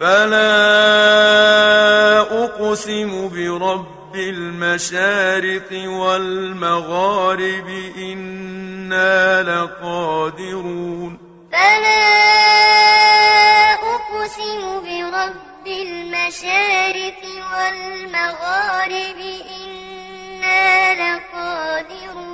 فلا أقسم برب المشارق والمغارب إنا لقادرون. فلا أقسم برب المشارق والمغارب إنا لقادرون.